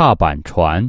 踏板船。